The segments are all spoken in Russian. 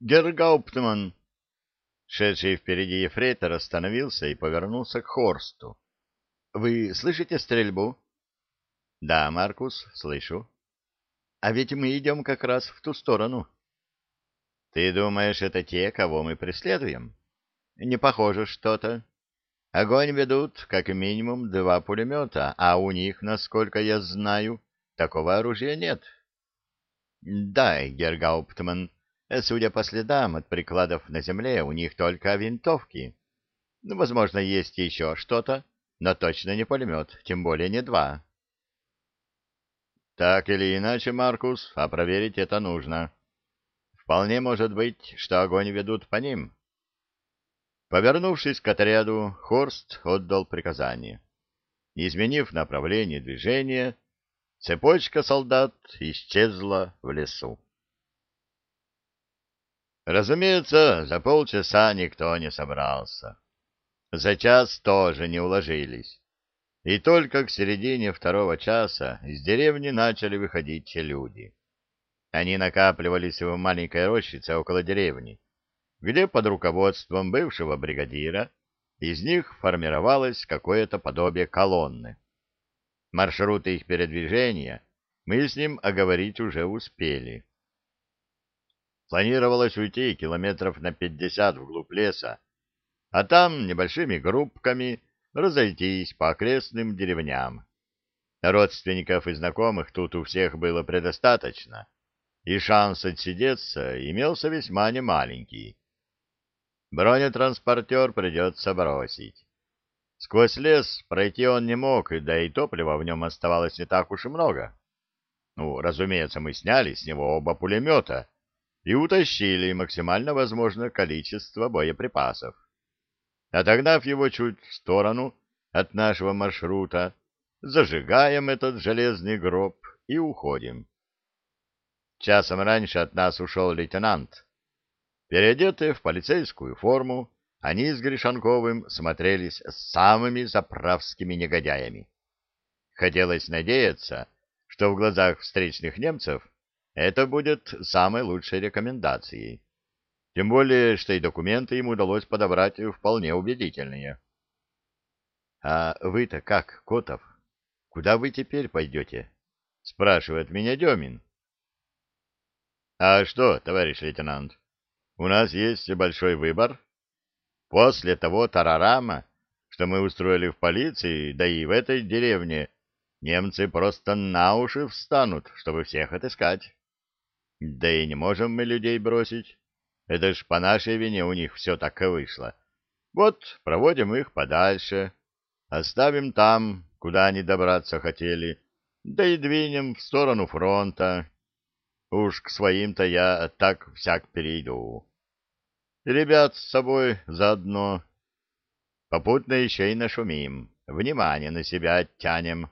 Гергауптман!» Шедший впереди ефрейтор остановился и повернулся к Хорсту. «Вы слышите стрельбу?» «Да, Маркус, слышу. А ведь мы идем как раз в ту сторону». «Ты думаешь, это те, кого мы преследуем?» «Не похоже что-то. Огонь ведут как минимум два пулемета, а у них, насколько я знаю, такого оружия нет». «Да, Гергауптман, судя по следам от прикладов на земле, у них только винтовки. Ну, возможно, есть еще что-то, но точно не пулемет, тем более не два». Так или иначе, Маркус, а проверить это нужно. Вполне может быть, что огонь ведут по ним. Повернувшись к отряду, Хорст отдал приказание. Изменив направление движения, цепочка солдат исчезла в лесу. Разумеется, за полчаса никто не собрался. За час тоже не уложились. И только к середине второго часа из деревни начали выходить люди. Они накапливались в маленькой рощице около деревни, где под руководством бывшего бригадира из них формировалось какое-то подобие колонны. Маршруты их передвижения мы с ним оговорить уже успели. Планировалось уйти километров на пятьдесят вглубь леса, а там небольшими группками разойтись по окрестным деревням. Родственников и знакомых тут у всех было предостаточно, и шанс отсидеться имелся весьма немаленький. Бронетранспортер придется бросить. Сквозь лес пройти он не мог, да и топлива в нем оставалось не так уж и много. Ну, разумеется, мы сняли с него оба пулемета и утащили максимально возможное количество боеприпасов. Отогнав его чуть в сторону от нашего маршрута, зажигаем этот железный гроб и уходим. Часом раньше от нас ушел лейтенант. Переодетые в полицейскую форму, они с Гришанковым смотрелись самыми заправскими негодяями. Хотелось надеяться, что в глазах встречных немцев это будет самой лучшей рекомендацией. Тем более, что и документы ему удалось подобрать вполне убедительные. — А вы-то как, Котов? Куда вы теперь пойдете? — спрашивает меня Демин. — А что, товарищ лейтенант, у нас есть большой выбор. После того тарарама, что мы устроили в полиции, да и в этой деревне, немцы просто на уши встанут, чтобы всех отыскать. Да и не можем мы людей бросить. Это ж по нашей вине у них все так и вышло. Вот, проводим их подальше, оставим там, куда они добраться хотели, да и двинем в сторону фронта. Уж к своим-то я так всяк перейду. ребят с собой заодно. Попутно еще и нашумим, внимание на себя оттянем.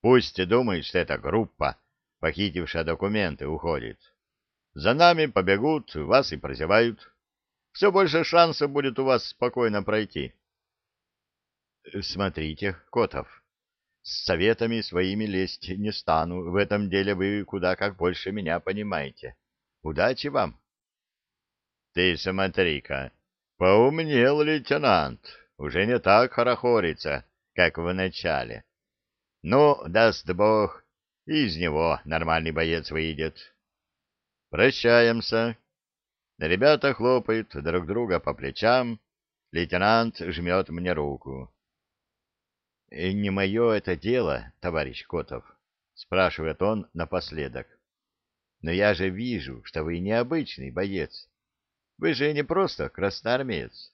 Пусть думают, что эта группа, похитившая документы, уходит. За нами побегут, вас и прозевают. Все больше шансов будет у вас спокойно пройти. Смотрите, Котов, с советами своими лезть не стану. В этом деле вы куда как больше меня понимаете. Удачи вам. Ты смотри-ка, поумнел лейтенант. Уже не так хорохорится, как в начале. Ну, даст бог, из него нормальный боец выйдет. Прощаемся. Ребята хлопают друг друга по плечам. Лейтенант жмет мне руку. — Не мое это дело, товарищ Котов, — спрашивает он напоследок. — Но я же вижу, что вы необычный боец. Вы же не просто красноармеец.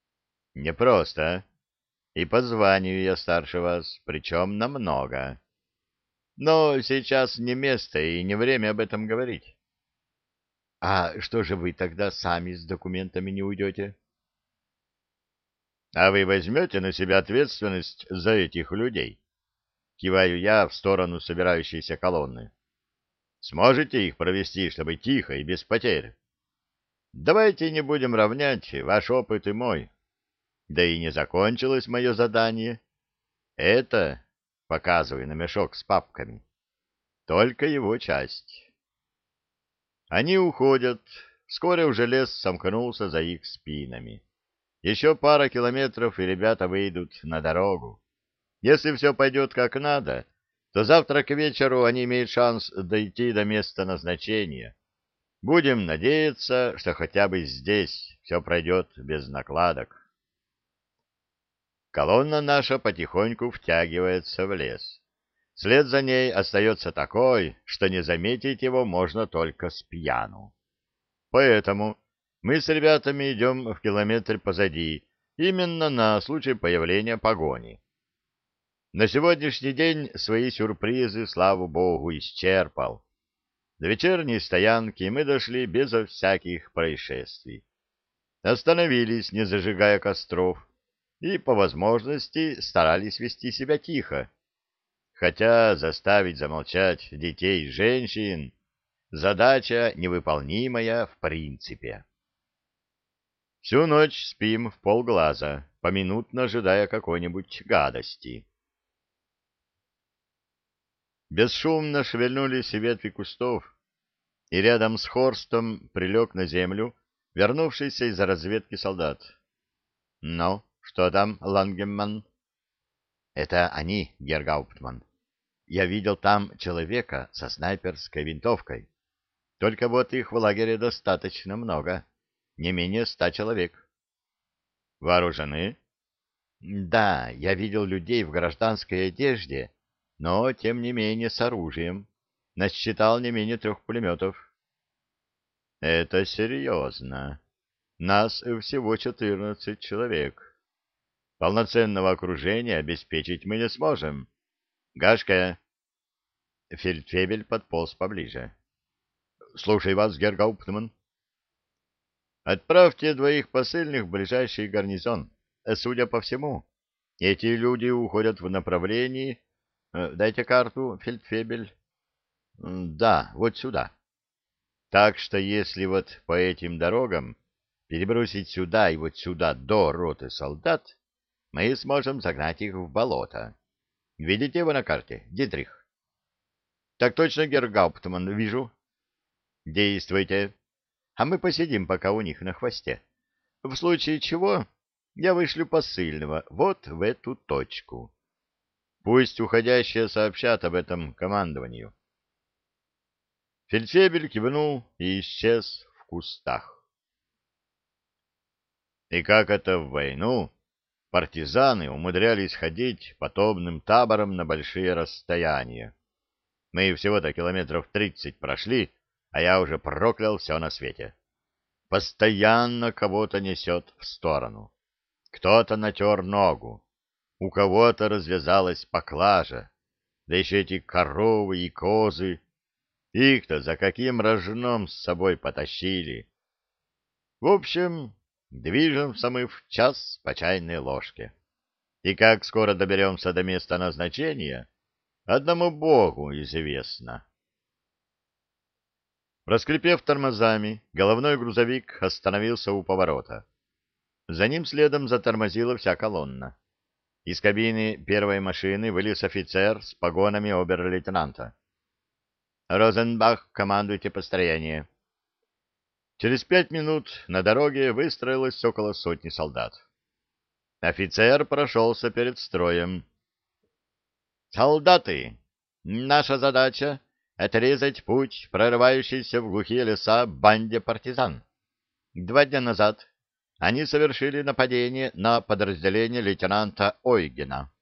— Не просто. И по званию я старше вас, причем намного. Но сейчас не место и не время об этом говорить. А что же вы тогда сами с документами не уйдете? А вы возьмете на себя ответственность за этих людей? Киваю я в сторону собирающейся колонны. Сможете их провести, чтобы тихо и без потерь? Давайте не будем равнять ваш опыт и мой. Да и не закончилось мое задание. Это, показываю на мешок с папками, только его часть. Они уходят, Вскоре уже лес сомкнулся за их спинами. Еще пара километров, и ребята выйдут на дорогу. Если все пойдет как надо, то завтра к вечеру они имеют шанс дойти до места назначения. Будем надеяться, что хотя бы здесь все пройдет без накладок. Колонна наша потихоньку втягивается в лес. След за ней остается такой, что не заметить его можно только с пьяну. Поэтому мы с ребятами идем в километр позади, именно на случай появления погони. На сегодняшний день свои сюрпризы, слава богу, исчерпал. До вечерней стоянки мы дошли безо всяких происшествий. Остановились, не зажигая костров, и, по возможности, старались вести себя тихо. Хотя заставить замолчать детей и женщин — задача невыполнимая в принципе. Всю ночь спим в полглаза, поминутно ожидая какой-нибудь гадости. Бесшумно шевельнулись ветви кустов, и рядом с Хорстом прилег на землю вернувшийся из разведки солдат. — Ну, что там, Лангемман? — Это они, Гергауптман. Я видел там человека со снайперской винтовкой. Только вот их в лагере достаточно много, не менее ста человек. — Вооружены? — Да, я видел людей в гражданской одежде, но, тем не менее, с оружием. Насчитал не менее трех пулеметов. — Это серьезно. Нас всего четырнадцать человек. Полноценного окружения обеспечить мы не сможем. Гашка. Фельдфебель подполз поближе. — Слушай вас, Гергауптман. — Отправьте двоих посыльных в ближайший гарнизон. Судя по всему, эти люди уходят в направлении Э, дайте карту, фельдфебель. Да, вот сюда. Так что если вот по этим дорогам перебросить сюда и вот сюда до роты солдат, мы сможем загнать их в болото. Видите его на карте, Дитрих? Так точно, Гергауптман, вижу. Действуйте. А мы посидим пока у них на хвосте. В случае чего я вышлю посыльного вот в эту точку. Пусть уходящие сообщат об этом командованию. Фельдфебель кивнул и исчез в кустах. И как это в войну партизаны умудрялись ходить подобным табором на большие расстояния. Мы всего-то километров тридцать прошли, а я уже проклял все на свете. Постоянно кого-то несет в сторону. Кто-то натер ногу, у кого-то развязалась поклажа, да еще эти коровы и козы. Их-то за каким рожном с собой потащили? В общем, движемся мы в час по чайной ложке. И как скоро доберемся до места назначения, одному богу известно. Раскрепев тормозами, головной грузовик остановился у поворота. За ним следом затормозила вся колонна. Из кабины первой машины вылез офицер с погонами обер-лейтенанта. «Розенбах, командуйте построение». Через пять минут на дороге выстроилось около сотни солдат. Офицер прошелся перед строем. «Солдаты, наша задача — отрезать путь, прорывающийся в глухие леса банде партизан. Два дня назад они совершили нападение на подразделение лейтенанта Ойгена.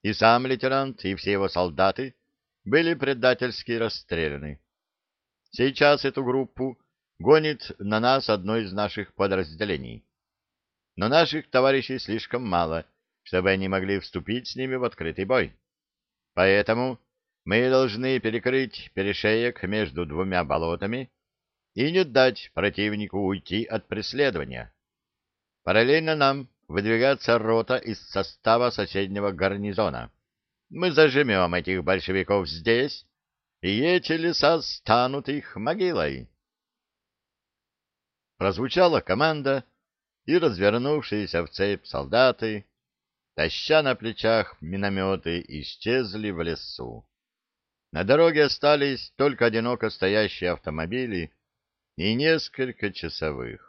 И сам лейтенант, и все его солдаты были предательски расстреляны. Сейчас эту группу гонит на нас одно из наших подразделений. Но наших товарищей слишком мало, чтобы они могли вступить с ними в открытый бой. Поэтому мы должны перекрыть перешеек между двумя болотами и не дать противнику уйти от преследования. Параллельно нам выдвигается рота из состава соседнего гарнизона. Мы зажмем этих большевиков здесь, и эти леса станут их могилой. Прозвучала команда, и развернувшиеся в цепь солдаты, таща на плечах минометы, исчезли в лесу. На дороге остались только одиноко стоящие автомобили и несколько часовых.